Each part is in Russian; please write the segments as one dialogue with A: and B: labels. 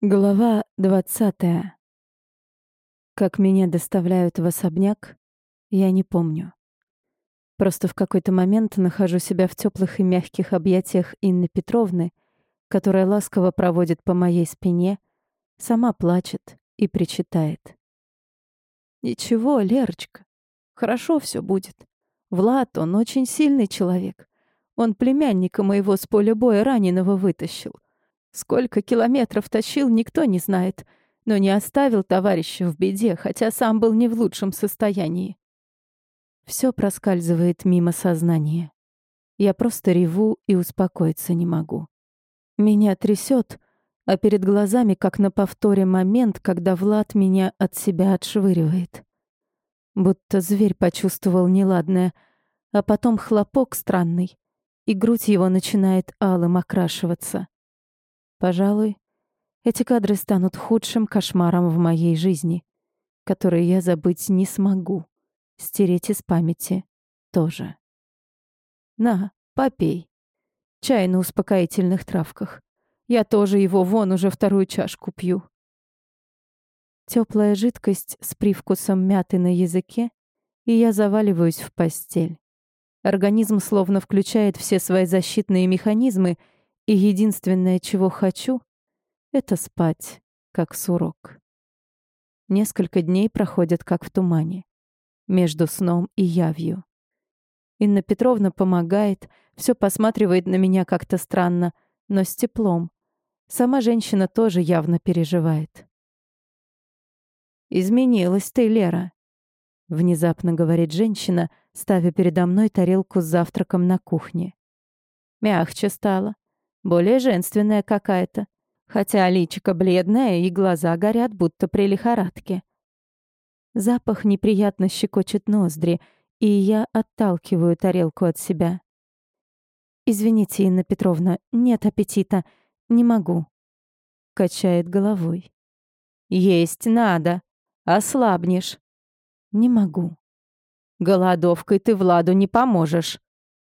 A: Глава двадцатая. Как меня доставляют в особняк, я не помню. Просто в какой-то момент нахожу себя в теплых и мягких объятиях Инны Петровны, которая ласково проводит по моей спине, сама плачет и причитает. «Ничего, Лерочка, хорошо все будет. Влад, он очень сильный человек. Он племянника моего с поля боя раненого вытащил. Сколько километров тащил, никто не знает, но не оставил товарища в беде, хотя сам был не в лучшем состоянии. Все проскальзывает мимо сознания. Я просто реву и успокоиться не могу. Меня трясет, а перед глазами, как на повторе, момент, когда Влад меня от себя отшвыривает. Будто зверь почувствовал неладное, а потом хлопок странный, и грудь его начинает алым окрашиваться. Пожалуй, эти кадры станут худшим кошмаром в моей жизни, который я забыть не смогу, стереть из памяти тоже. На, попей. Чай на успокоительных травках. Я тоже его вон уже вторую чашку пью. Теплая жидкость с привкусом мяты на языке, и я заваливаюсь в постель. Организм словно включает все свои защитные механизмы — и единственное, чего хочу, это спать, как сурок. Несколько дней проходят как в тумане, между сном и явью. Инна Петровна помогает, все посматривает на меня как-то странно, но с теплом. Сама женщина тоже явно переживает. «Изменилась ты, Лера», — внезапно говорит женщина, ставя передо мной тарелку с завтраком на кухне. «Мягче стало, более женственная какая-то. Хотя личико бледное и глаза горят, будто при лихорадке. Запах неприятно щекочет ноздри, и я отталкиваю тарелку от себя. «Извините, Инна Петровна, нет аппетита. Не могу». Качает головой. «Есть надо. Ослабнешь». «Не могу». «Голодовкой ты Владу не поможешь.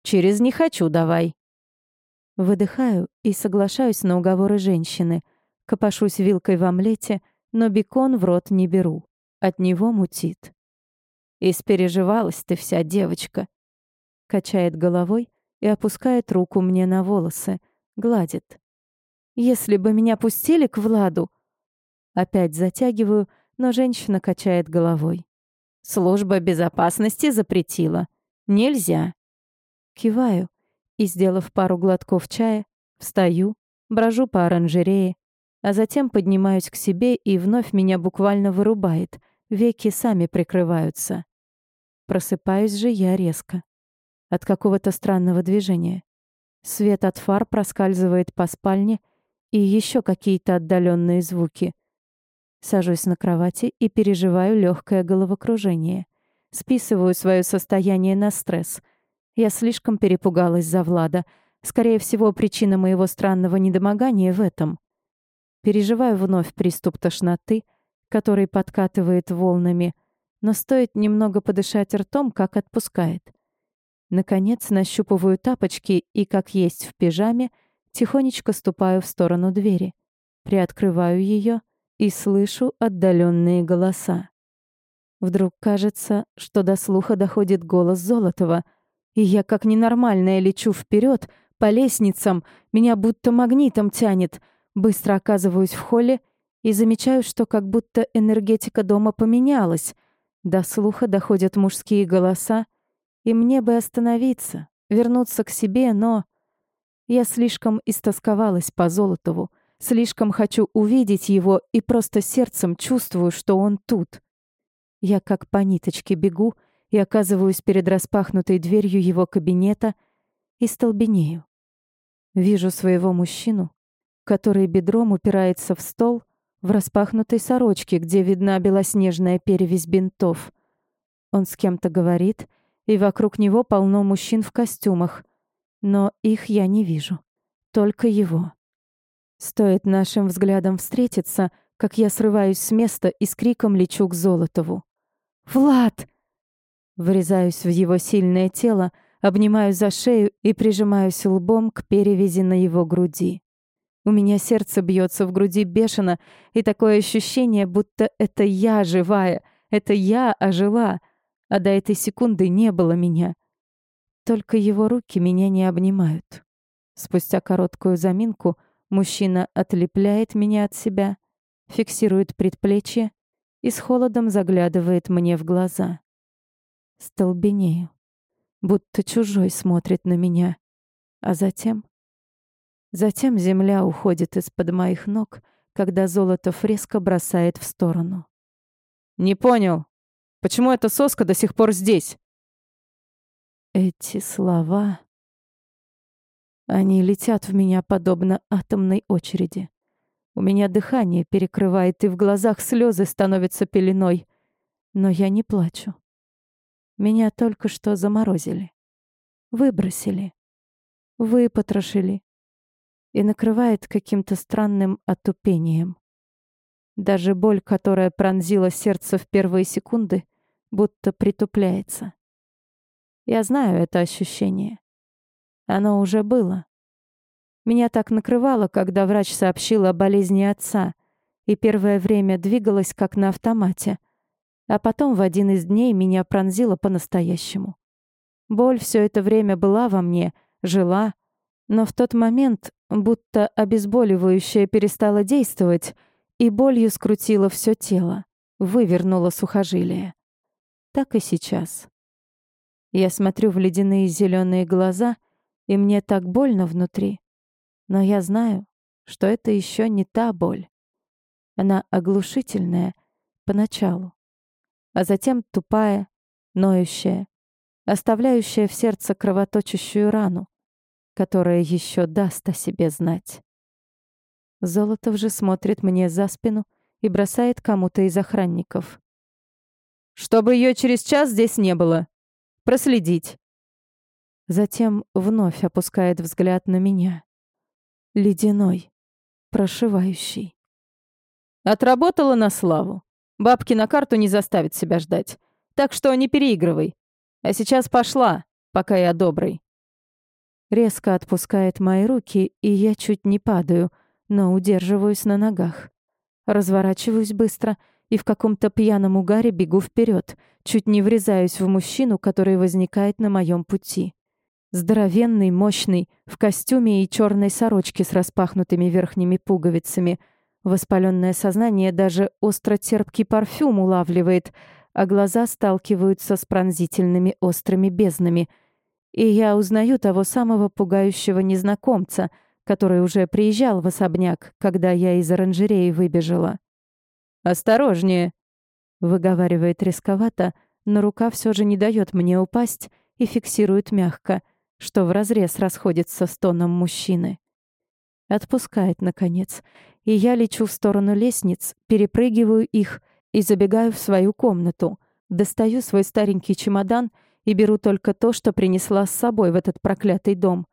A: Через «не хочу» давай». Выдыхаю и соглашаюсь на уговоры женщины. Копошусь вилкой в омлете, но бекон в рот не беру. От него мутит. «Испереживалась ты вся, девочка!» Качает головой и опускает руку мне на волосы, гладит. «Если бы меня пустили к Владу...» Опять затягиваю, но женщина качает головой. «Служба безопасности запретила. Нельзя». Киваю, и, сделав пару глотков чая, встаю, брожу по оранжерее, а затем поднимаюсь к себе и вновь меня буквально вырубает, веки сами прикрываются. Просыпаюсь же я резко. От какого-то странного движения. Свет от фар проскальзывает по спальне и еще какие-то отдаленные звуки. Сажусь на кровати и переживаю легкое головокружение. Списываю свое состояние на стресс — я слишком перепугалась за Влада. Скорее всего, причина моего странного недомогания в этом. Переживаю вновь приступ тошноты, который подкатывает волнами, но стоит немного подышать ртом, как отпускает. Наконец нащупываю тапочки и, как есть в пижаме, тихонечко ступаю в сторону двери. Приоткрываю ее и слышу отдаленные голоса. Вдруг кажется, что до слуха доходит голос Золотова — и я как ненормальная лечу вперед по лестницам, меня будто магнитом тянет. Быстро оказываюсь в холле и замечаю, что как будто энергетика дома поменялась. До слуха доходят мужские голоса, и мне бы остановиться, вернуться к себе, но... Я слишком истосковалась по Золотову, слишком хочу увидеть его и просто сердцем чувствую, что он тут. Я как по ниточке бегу, и оказываюсь перед распахнутой дверью его кабинета и столбенею. Вижу своего мужчину, который бедром упирается в стол в распахнутой сорочке, где видна белоснежная перевязь бинтов. Он с кем-то говорит, и вокруг него полно мужчин в костюмах, но их я не вижу, только его. Стоит нашим взглядом встретиться, как я срываюсь с места и с криком лечу к Золотову. «Влад!» Врезаюсь в его сильное тело, обнимаю за шею и прижимаюсь лбом к перевязи на его груди. У меня сердце бьется в груди бешено, и такое ощущение, будто это я живая, это я ожила, а до этой секунды не было меня. Только его руки меня не обнимают. Спустя короткую заминку мужчина отлепляет меня от себя, фиксирует предплечье и с холодом заглядывает мне в глаза. Столбенею, будто чужой смотрит на меня, а затем Затем земля уходит из-под моих ног, когда золото фреска бросает в сторону.
B: «Не понял, почему эта соска до сих пор здесь?»
A: Эти слова... Они летят в меня подобно атомной очереди. У меня дыхание перекрывает, и в глазах слезы становятся пеленой. Но я не плачу. Меня только что заморозили. Выбросили. Выпотрошили и накрывает каким-то странным отупением. Даже боль, которая пронзила сердце в первые секунды, будто притупляется. Я знаю это ощущение. Оно уже было. Меня так накрывало, когда врач сообщил о болезни отца, и первое время двигалась как на автомате, а потом в один из дней меня пронзило по-настоящему. Боль все это время была во мне, жила, но в тот момент будто обезболивающее перестало действовать, и болью скрутило все тело, вывернуло сухожилие. Так и сейчас. Я смотрю в ледяные зеленые глаза, и мне так больно внутри. Но я знаю, что это еще не та боль. Она оглушительная поначалу, а затем тупая, ноющая, оставляющая в сердце кровоточащую рану, которая еще даст о себе знать. Золотов же смотрит мне за спину и бросает кому-то из охранников.
B: «Чтобы ее через час здесь не было. Проследить».
A: Затем вновь опускает взгляд на меня. Ледяной, прошивающий.
B: Отработала на славу. Бабки на карту не заставят себя ждать. Так что не переигрывай. А сейчас пошла, пока я добрый
A: резко отпускает мои руки, и я чуть не падаю, но удерживаюсь на ногах. Разворачиваюсь быстро и в каком-то пьяном угаре бегу вперед, чуть не врезаюсь в мужчину, который возникает на моем пути. Здоровенный, мощный, в костюме и черной сорочке с распахнутыми верхними пуговицами. Воспаленное сознание даже остро-терпкий парфюм улавливает, а глаза сталкиваются с пронзительными острыми безднами — и я узнаю того самого пугающего незнакомца, который уже приезжал в особняк, когда я из оранжереи выбежала.
B: «Осторожнее!» — выговаривает рисковато,
A: но рука все же не дает мне упасть и фиксирует мягко, что вразрез расходится с тоном мужчины. Отпускает, наконец, и я лечу в сторону лестниц, перепрыгиваю их и забегаю в свою комнату, достаю свой старенький чемодан — и беру только то, что принесла с собой в этот проклятый дом.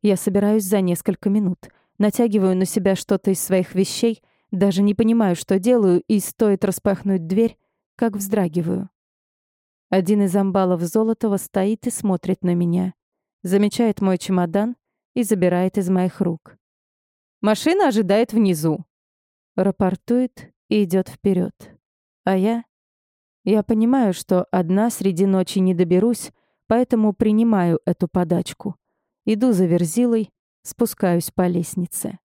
A: Я собираюсь за несколько минут, натягиваю на себя что-то из своих вещей, даже не понимаю, что делаю, и стоит распахнуть дверь, как вздрагиваю. Один из амбалов Золотого стоит и смотрит на меня, замечает мой чемодан и забирает из моих рук.
B: «Машина ожидает внизу», —
A: рапортует и идет вперед. А я я понимаю, что одна среди ночи не доберусь, поэтому принимаю эту подачку. Иду за верзилой, спускаюсь по лестнице.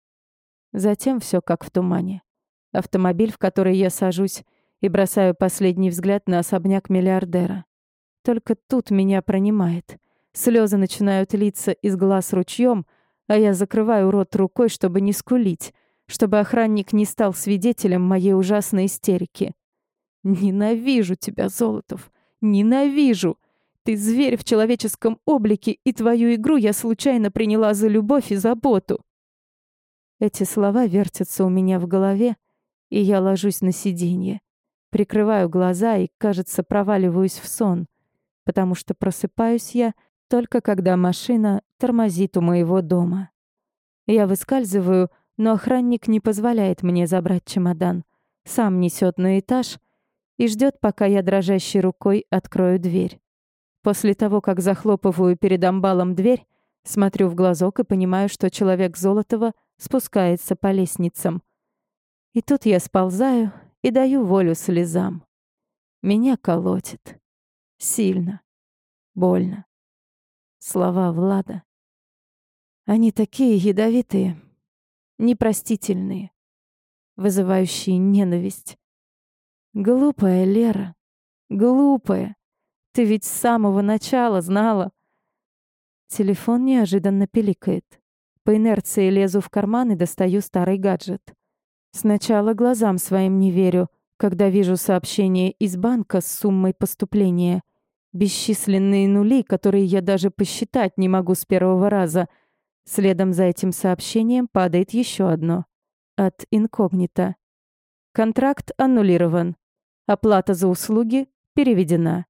A: Затем все как в тумане. Автомобиль, в который я сажусь, и бросаю последний взгляд на особняк миллиардера. Только тут меня пронимает. Слезы начинают литься из глаз ручьем, а я закрываю рот рукой, чтобы не скулить, чтобы охранник не стал свидетелем моей ужасной истерики. Ненавижу тебя, Золотов. Ненавижу. Ты зверь в человеческом облике, и твою игру я случайно приняла за любовь и заботу. Эти слова вертятся у меня в голове, и я ложусь на сиденье. Прикрываю глаза и, кажется, проваливаюсь в сон, потому что просыпаюсь я только когда машина тормозит у моего дома. Я выскальзываю, но охранник не позволяет мне забрать чемодан. Сам несет на этаж, и ждет, пока я дрожащей рукой открою дверь. После того, как захлопываю перед амбалом дверь, смотрю в глазок и понимаю, что человек Золотого спускается по лестницам. И тут я сползаю и даю волю слезам. Меня колотит. Сильно. Больно. Слова Влада. Они такие ядовитые, непростительные, вызывающие ненависть. Глупая Лера, глупая. Ты ведь с самого начала знала. Телефон неожиданно пиликает. По инерции лезу в карман и достаю старый гаджет. Сначала глазам своим не верю, когда вижу сообщение из банка с суммой поступления. Бесчисленные нули, которые я даже посчитать не могу с первого раза. Следом за этим сообщением падает еще одно. От инкогнито. Контракт аннулирован. Оплата за услуги переведена.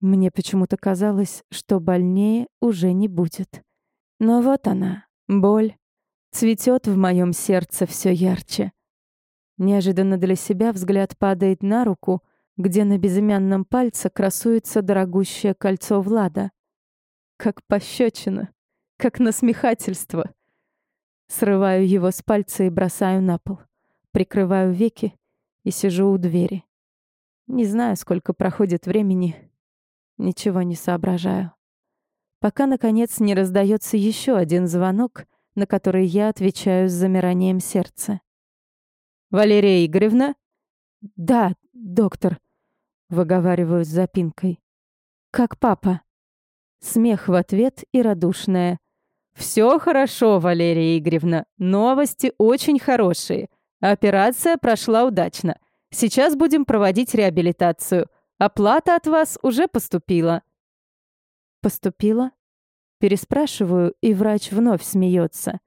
A: Мне почему-то казалось, что больнее уже не будет. Но вот она, боль, цветет в моем сердце все ярче. Неожиданно для себя взгляд падает на руку, где на безымянном пальце красуется дорогущее кольцо Влада. Как пощечина, как насмехательство. Срываю его с пальца и бросаю на пол. Прикрываю веки и сижу у двери. Не знаю, сколько проходит времени, Ничего не соображаю. Пока, наконец, не раздается еще один звонок, на который я отвечаю с замиранием сердца. «Валерия Игоревна?» «Да, доктор», — выговариваю с запинкой. «Как папа?» Смех в ответ и радушная. «Все хорошо, Валерия Игоревна. Новости очень хорошие. Операция прошла удачно. Сейчас будем проводить реабилитацию. Оплата от вас уже поступила». «Поступила?» Переспрашиваю, и врач вновь смеется.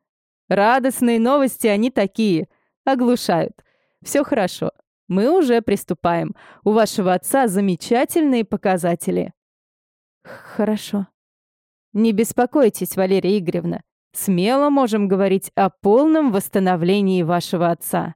A: «Радостные новости они такие. Оглушают. Все хорошо. Мы уже приступаем. У вашего отца замечательные показатели». «Хорошо». «Не беспокойтесь, Валерия Игоревна. Смело можем говорить о полном восстановлении вашего отца».